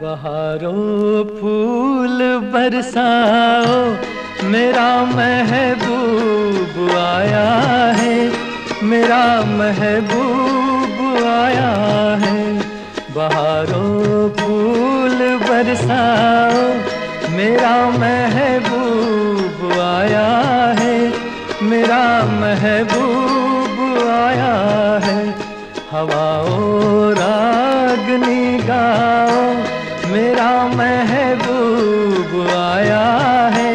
बहारों फूल बरसाओ, मेरा महबूब आया है, मेरा महबूब आया है। बहारों फूल बरसाओ, मेरा मह महबूब आया है। हवाओ रागनी गाओ मेरा महबूब आया है।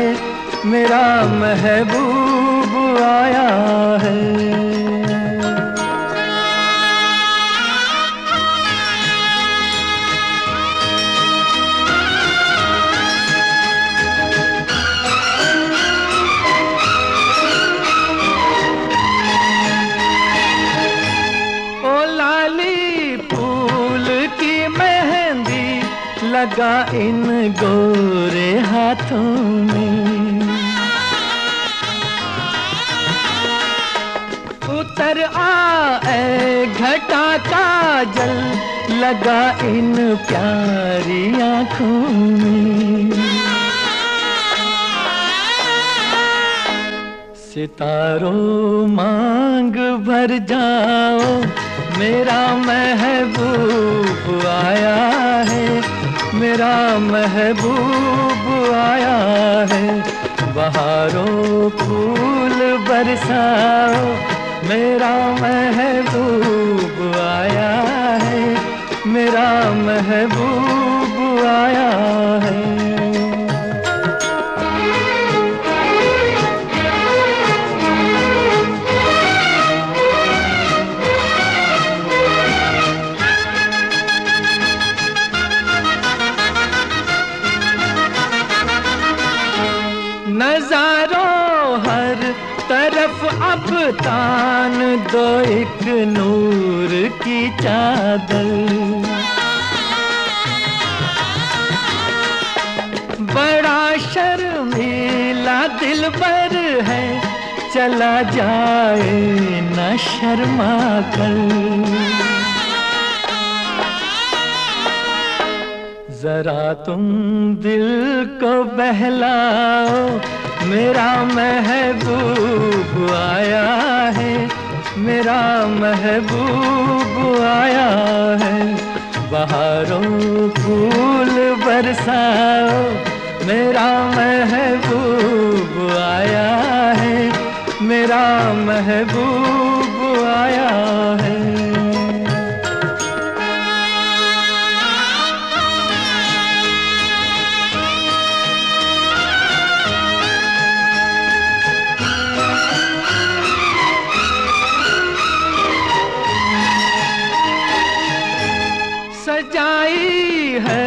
मेरा महबूब आया है लगा इन गोरे हाथों में। उतर आए घटा का जल लगा इन प्यारी आँखों में। सितारों मांग भर जाओ, मेरा महबूब आया है। मेरा महबूब आया है। बहारों फूल बरसाओ। मेरा महबूब आया है। मेरा महबूब तरफ़ अब तान दो, एक नूर की चादर। बड़ा शर्मीला दिल पर है, चला जाए न शर्मा कर। जरा तुम दिल को बहलाओ मेरा महबूब आया है, मेरा महबूब आया है। बहारों फूल बरसाओ, मेरा महबूब आया है, मेरा महबूब आया है। सजाई है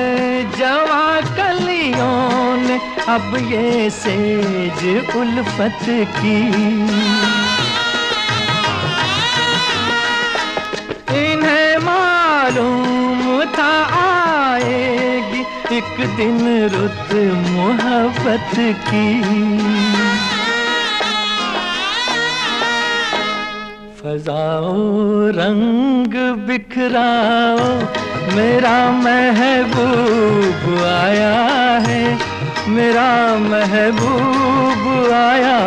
जवा कलियों ने अब ये सेज उल्फत की। इन्हें मालूम था आएगी एक दिन रुत मोहब्बत की। फजाओ रंग बिखराओ मेरा महबूब आया है, मेरा महबूब आया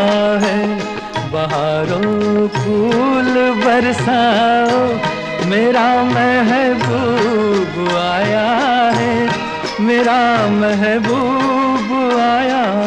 है। बहारों फूल बरसाओ, मेरा महबूब आया है, मेरा महबूब आया है